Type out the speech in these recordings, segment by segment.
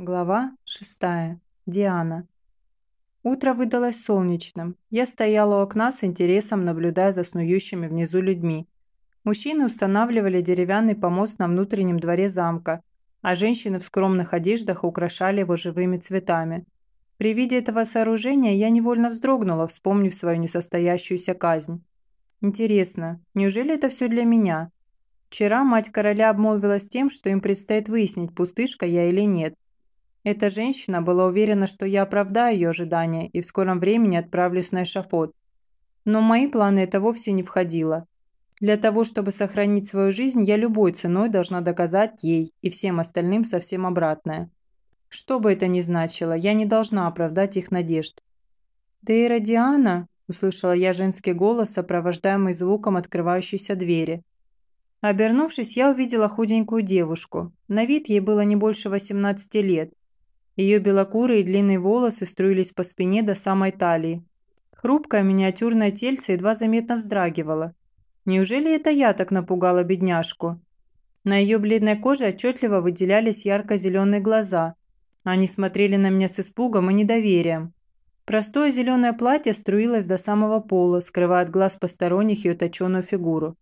Глава шестая. Диана. Утро выдалось солнечным. Я стояла у окна с интересом, наблюдая за снующими внизу людьми. Мужчины устанавливали деревянный помост на внутреннем дворе замка, а женщины в скромных одеждах украшали его живыми цветами. При виде этого сооружения я невольно вздрогнула, вспомнив свою несостоящуюся казнь. Интересно, неужели это все для меня? Вчера мать короля обмолвилась тем, что им предстоит выяснить, пустышка я или нет – эта женщина была уверена, что я оправдаю ее ожидания и в скором времени отправлюсь на эшафот. Но в мои планы это вовсе не входило. Для того, чтобы сохранить свою жизнь, я любой ценой должна доказать ей и всем остальным совсем обратное. Что бы это ни значило, я не должна оправдать их надежд. «Дейра Диана?» – услышала я женский голос, сопровождаемый звуком открывающейся двери. Обернувшись, я увидела худенькую девушку. На вид ей было не больше 18 лет. Ее белокурые длинные волосы струились по спине до самой талии. Хрупкое миниатюрное тельце едва заметно вздрагивало. Неужели это я так напугала бедняжку? На ее бледной коже отчетливо выделялись ярко-зеленые глаза. Они смотрели на меня с испугом и недоверием. Простое зеленое платье струилось до самого пола, скрывая от глаз посторонних ее точеную фигуру.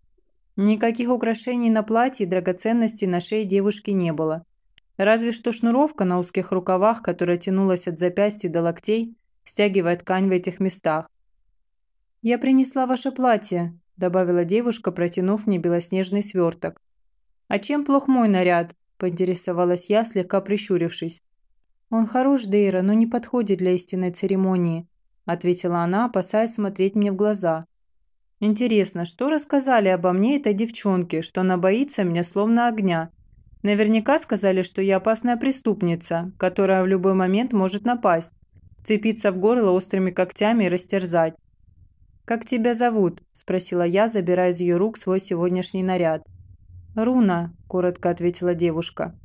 Никаких украшений на платье и драгоценностей на шее девушки не было. Разве что шнуровка на узких рукавах, которая тянулась от запястья до локтей, стягивая ткань в этих местах. «Я принесла ваше платье», – добавила девушка, протянув мне белоснежный сверток. «А чем плох мой наряд?» – поинтересовалась я, слегка прищурившись. «Он хорош, Дейра, но не подходит для истинной церемонии», – ответила она, опасаясь смотреть мне в глаза. «Интересно, что рассказали обо мне этой девчонке, что она боится меня словно огня, Наверняка сказали, что я опасная преступница, которая в любой момент может напасть, цепиться в горло острыми когтями и растерзать. «Как тебя зовут?» – спросила я, забирая из ее рук свой сегодняшний наряд. «Руна», – коротко ответила девушка.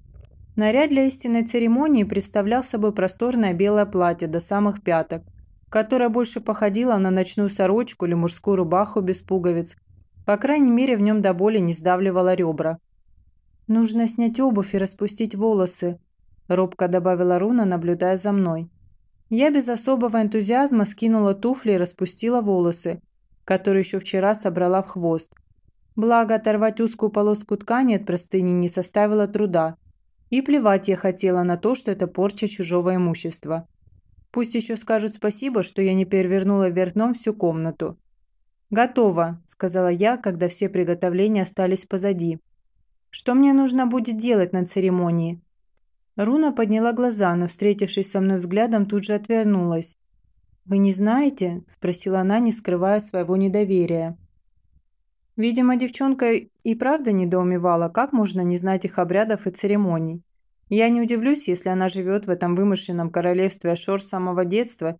Наряд для истинной церемонии представлял собой просторное белое платье до самых пяток, которое больше походило на ночную сорочку или мужскую рубаху без пуговиц. По крайней мере, в нем до боли не сдавливало ребра. «Нужно снять обувь и распустить волосы», – робко добавила Руна, наблюдая за мной. Я без особого энтузиазма скинула туфли и распустила волосы, которые еще вчера собрала в хвост. Благо, оторвать узкую полоску ткани от простыни не составило труда. И плевать я хотела на то, что это порча чужого имущества. Пусть еще скажут спасибо, что я не перевернула вверх дном всю комнату. «Готово», – сказала я, когда все приготовления остались позади. Что мне нужно будет делать на церемонии?» Руна подняла глаза, но, встретившись со мной взглядом, тут же отвернулась. «Вы не знаете?» – спросила она, не скрывая своего недоверия. Видимо, девчонка и правда недоумевала, как можно не знать их обрядов и церемоний. Я не удивлюсь, если она живет в этом вымышленном королевстве Ашор с самого детства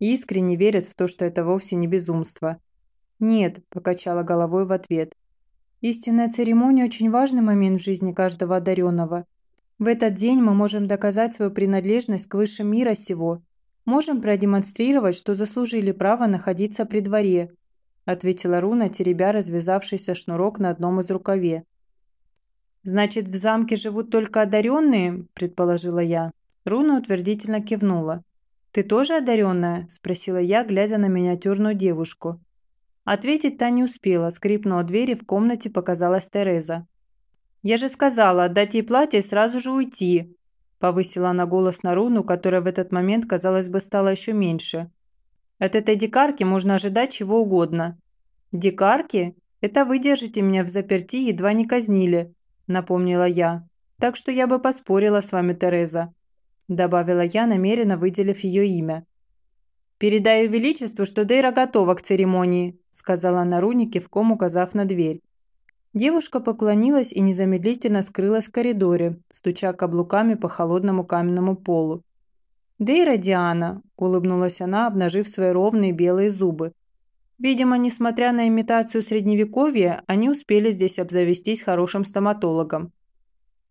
и искренне верит в то, что это вовсе не безумство. «Нет», – покачала головой в ответ. Истинная церемония – очень важный момент в жизни каждого одаренного. В этот день мы можем доказать свою принадлежность к высшим мира сего. Можем продемонстрировать, что заслужили право находиться при дворе», – ответила Руна, теребя развязавшийся шнурок на одном из рукаве. «Значит, в замке живут только одаренные?» – предположила я. Руна утвердительно кивнула. «Ты тоже одаренная?» – спросила я, глядя на миниатюрную девушку. Ответить та не успела, скрипнула дверь и в комнате показалась Тереза. «Я же сказала, отдать ей платье и сразу же уйти», повысила она голос на руну, которая в этот момент, казалось бы, стала еще меньше. «От этой дикарки можно ожидать чего угодно». «Дикарки? Это вы держите меня в заперти едва не казнили», напомнила я. «Так что я бы поспорила с вами, Тереза», добавила я, намеренно выделив ее имя. «Передаю величеству, что Дейра готова к церемонии», сказала она Руни, кивком указав на дверь. Девушка поклонилась и незамедлительно скрылась в коридоре, стуча каблуками по холодному каменному полу. «Дейра Диана», – улыбнулась она, обнажив свои ровные белые зубы. Видимо, несмотря на имитацию средневековья, они успели здесь обзавестись хорошим стоматологом.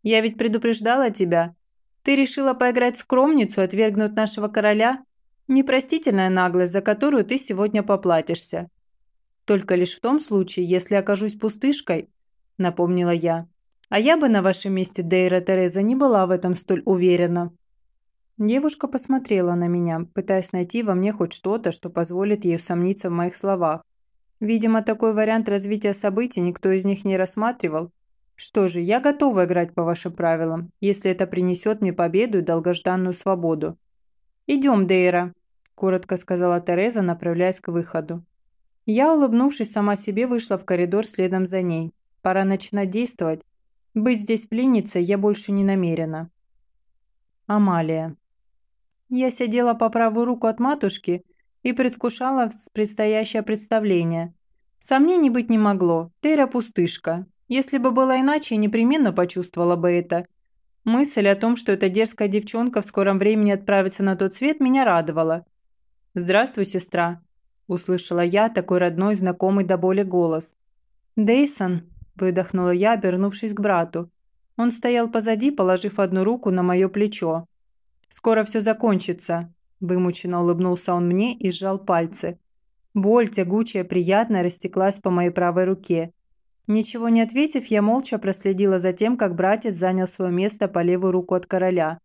«Я ведь предупреждала тебя. Ты решила поиграть скромницу, отвергнуть нашего короля Непростительная наглость, за которую ты сегодня поплатишься. Только лишь в том случае, если окажусь пустышкой, напомнила я. А я бы на вашем месте, Дейра Тереза, не была в этом столь уверена. Девушка посмотрела на меня, пытаясь найти во мне хоть что-то, что позволит ей усомниться в моих словах. Видимо, такой вариант развития событий никто из них не рассматривал. Что же, я готова играть по вашим правилам, если это принесет мне победу и долгожданную свободу. «Идем, Дейра», – коротко сказала Тереза, направляясь к выходу. Я, улыбнувшись сама себе, вышла в коридор следом за ней. Пора начинать действовать. Быть здесь пленницей я больше не намерена. Амалия. Я сидела по правую руку от матушки и предвкушала предстоящее представление. Сомнений быть не могло. Тейра пустышка. Если бы было иначе, непременно почувствовала бы это. Мысль о том, что эта дерзкая девчонка в скором времени отправится на тот свет, меня радовала. «Здравствуй, сестра», – услышала я такой родной, знакомый до боли голос. «Дейсон», – выдохнула я, обернувшись к брату. Он стоял позади, положив одну руку на мое плечо. «Скоро все закончится», – вымученно улыбнулся он мне и сжал пальцы. Боль, тягучая, приятная, растеклась по моей правой руке. Ничего не ответив, я молча проследила за тем, как братец занял свое место по левую руку от короля.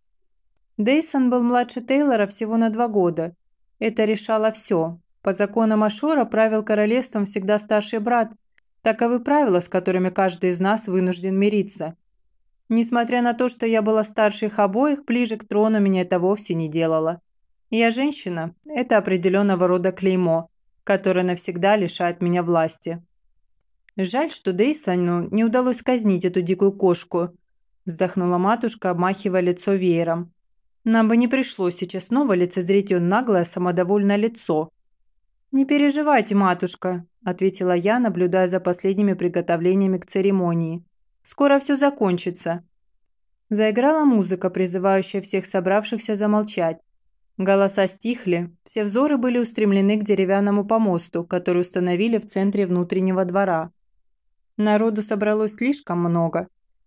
Дейсон был младше Тейлора всего на два года. Это решало все. По законам Ашора правил королевством всегда старший брат. Таковы правила, с которыми каждый из нас вынужден мириться. Несмотря на то, что я была старше их обоих, ближе к трону меня это вовсе не делало. Я женщина – это определенного рода клеймо, которое навсегда лишает меня власти. Жаль, что Дейсону не удалось казнить эту дикую кошку, вздохнула матушка, обмахивая лицо веером. Нам бы не пришлось сейчас снова лицезреть ее наглое, самодовольное лицо. «Не переживайте, матушка», – ответила я, наблюдая за последними приготовлениями к церемонии. Скоро все закончится». Заиграла музыка, призывающая всех собравшихся замолчать. Голоса стихли, все взоры были устремлены к деревянному помосту, который установили в центре внутреннего двора. Народу собралось слишком много.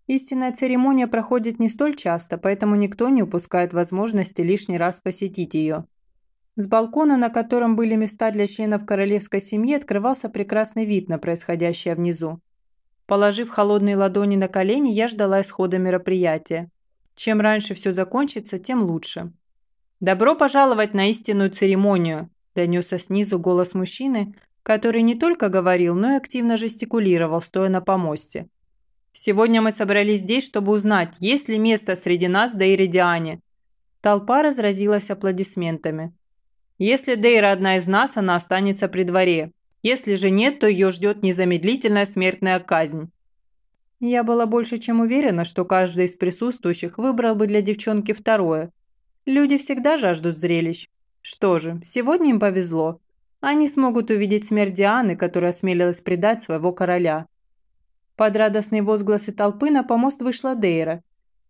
Истинная церемония проходит не столь часто, поэтому никто не упускает возможности лишний раз посетить ее. С балкона, на котором были места для членов королевской семьи, открывался прекрасный вид на происходящее внизу. Положив холодные ладони на колени, я ждала исхода мероприятия. Чем раньше все закончится, тем лучше. «Добро пожаловать на истинную церемонию!» – донесся снизу голос мужчины, который не только говорил, но и активно жестикулировал, стоя на помосте. «Сегодня мы собрались здесь, чтобы узнать, есть ли место среди нас Дейридиане». Толпа разразилась аплодисментами. «Если Дейра одна из нас, она останется при дворе. Если же нет, то ее ждет незамедлительная смертная казнь. Я была больше чем уверена, что каждый из присутствующих выбрал бы для девчонки второе. Люди всегда жаждут зрелищ. Что же, сегодня им повезло. Они смогут увидеть смерть Дианы, которая осмелилась предать своего короля. Под радостные возгласы толпы на помост вышла Дейра.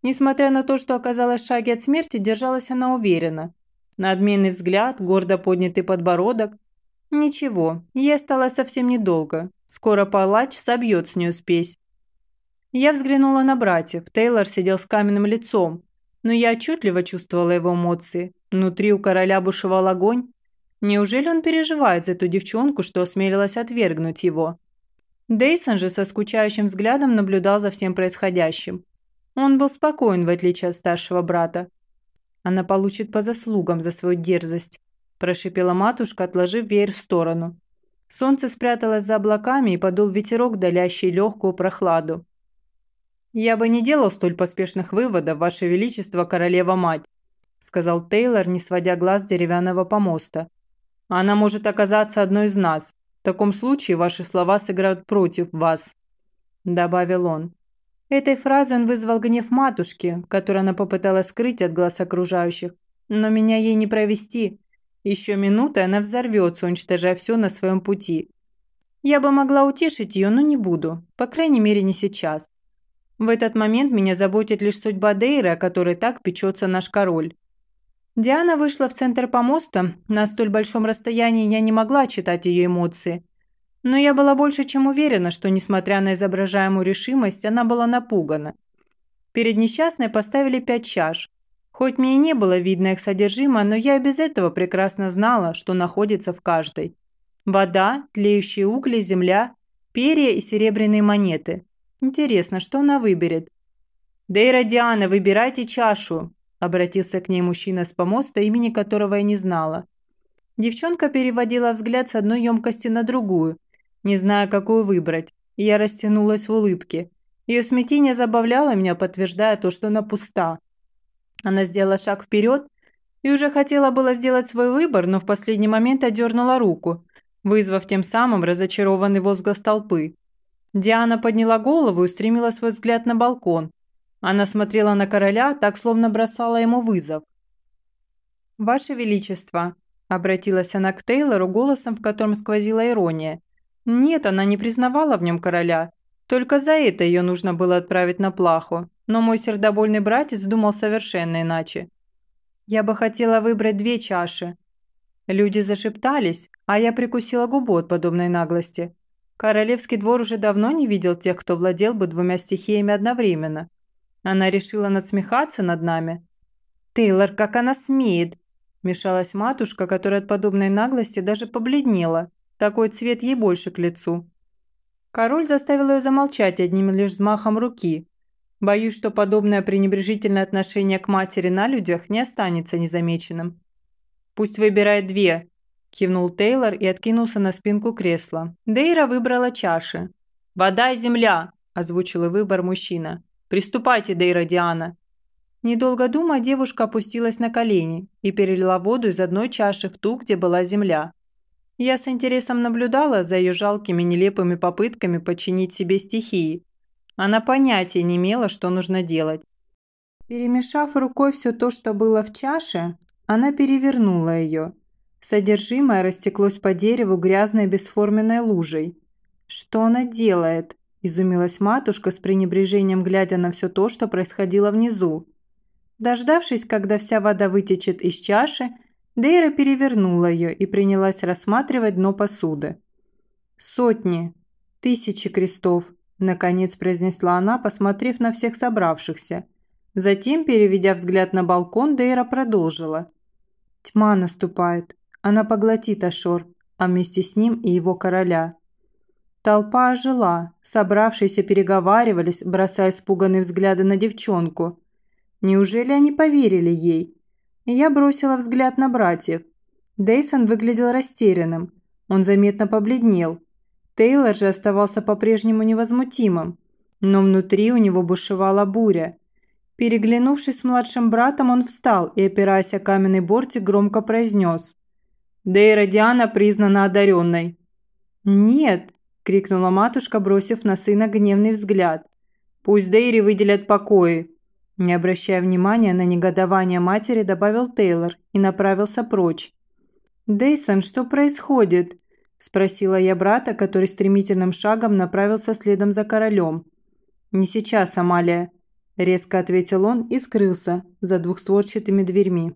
Несмотря на то, что оказалась в шаге от смерти, держалась она уверенно. Надменный взгляд, гордо поднятый подбородок – Ничего, ей осталось совсем недолго. Скоро палач собьет с нее спесь. Я взглянула на братьев. Тейлор сидел с каменным лицом, но я отчетливо чувствовала его эмоции. Внутри у короля бушевал огонь. Неужели он переживает за эту девчонку, что осмелилась отвергнуть его? Дейсон же со скучающим взглядом наблюдал за всем происходящим. Он был спокоен, в отличие от старшего брата. Она получит по заслугам за свою дерзость прошипела матушка, отложив веер в сторону. Солнце спряталось за облаками и подул ветерок, daлящий легкую прохладу. «Я бы не делал столь поспешных выводов, Ваше Величество, королева-мать», сказал Тейлор, не сводя глаз с деревянного помоста. «Она может оказаться одной из нас. В таком случае ваши слова сыграют против вас», добавил он. Этой фразой он вызвал гнев матушки, который она попыталась скрыть от глаз окружающих. Но меня ей не провести. Еще минута, она взорвется, уничтожая все на своем пути. Я бы могла утешить ее, но не буду. По крайней мере, не сейчас. В этот момент меня заботит лишь судьба Дейры, о которой так печется наш король. Диана вышла в центр помоста. На столь большом расстоянии я не могла читать ее эмоции. Но я была больше чем уверена, что, несмотря на изображаемую решимость, она была напугана. Перед несчастной поставили пять чаш. Хоть мне и не было видно их содержимое, но я и без этого прекрасно знала, что находится в каждой. Вода, тлеющие угли, земля, перья и серебряные монеты. Интересно, что она выберет? «Дейра Диана, выбирайте чашу!» Обратился к ней мужчина с помоста, имени которого я не знала. Девчонка переводила взгляд с одной емкости на другую, не зная, какую выбрать, я растянулась в улыбке. Ее смятение забавляло меня, подтверждая то, что она пуста. Она сделала шаг вперед и уже хотела было сделать свой выбор, но в последний момент одернула руку, вызвав тем самым разочарованный возглас толпы. Диана подняла голову и устремила свой взгляд на балкон. Она смотрела на короля, так словно бросала ему вызов. «Ваше Величество», – обратилась она к Тейлору голосом, в котором сквозила ирония. Нет, она не признавала в нем короля. Только за это ее нужно было отправить на плаху. Но мой сердобольный братец думал совершенно иначе. Я бы хотела выбрать две чаши. Люди зашептались, а я прикусила губу от подобной наглости. Королевский двор уже давно не видел тех, кто владел бы двумя стихиями одновременно. Она решила надсмехаться над нами. «Тейлор, как она смеет!» – мешалась матушка, которая от подобной наглости даже побледнела. Такой цвет ей больше к лицу. Король заставил ее замолчать одним лишь взмахом руки. Боюсь, что подобное пренебрежительное отношение к матери на людях не останется незамеченным. «Пусть выбирает две», – кивнул Тейлор и откинулся на спинку кресла. Дейра выбрала чаши. «Вода и земля», – озвучил выбор мужчина. «Приступайте, Дейра Диана». Недолго думая, девушка опустилась на колени и перелила воду из одной чаши в ту, где была земля. Я с интересом наблюдала за ее жалкими нелепыми попытками подчинить себе стихии. Она понятия не имела, что нужно делать. Перемешав рукой все то, что было в чаше, она перевернула ее. Содержимое растеклось по дереву грязной бесформенной лужей. «Что она делает?» – изумилась матушка с пренебрежением, глядя на все то, что происходило внизу. Дождавшись, когда вся вода вытечет из чаши, Дейра перевернула ее и принялась рассматривать дно посуды. «Сотни, тысячи крестов», – наконец произнесла она, посмотрев на всех собравшихся. Затем, переведя взгляд на балкон, Дейра продолжила. «Тьма наступает. Она поглотит Ашор, а вместе с ним и его короля». Толпа ожила, собравшиеся переговаривались, бросая испуганные взгляды на девчонку. Неужели они поверили ей? я бросила взгляд на братьев. Дейсон выглядел растерянным. Он заметно побледнел. Тейлор же оставался по-прежнему невозмутимым. Но внутри у него бушевала буря. Переглянувшись с младшим братом, он встал и, опираясь о каменный бортик, громко произнес. «Дейра Диана признана одаренной». «Нет!» – крикнула матушка, бросив на сына гневный взгляд. «Пусть Дейре выделят покои. Не обращая внимания на негодование матери, добавил Тейлор и направился прочь. «Дейсон, что происходит?» – спросила я брата, который стремительным шагом направился следом за королем. «Не сейчас, Амалия», – резко ответил он и скрылся за двухстворчатыми дверьми.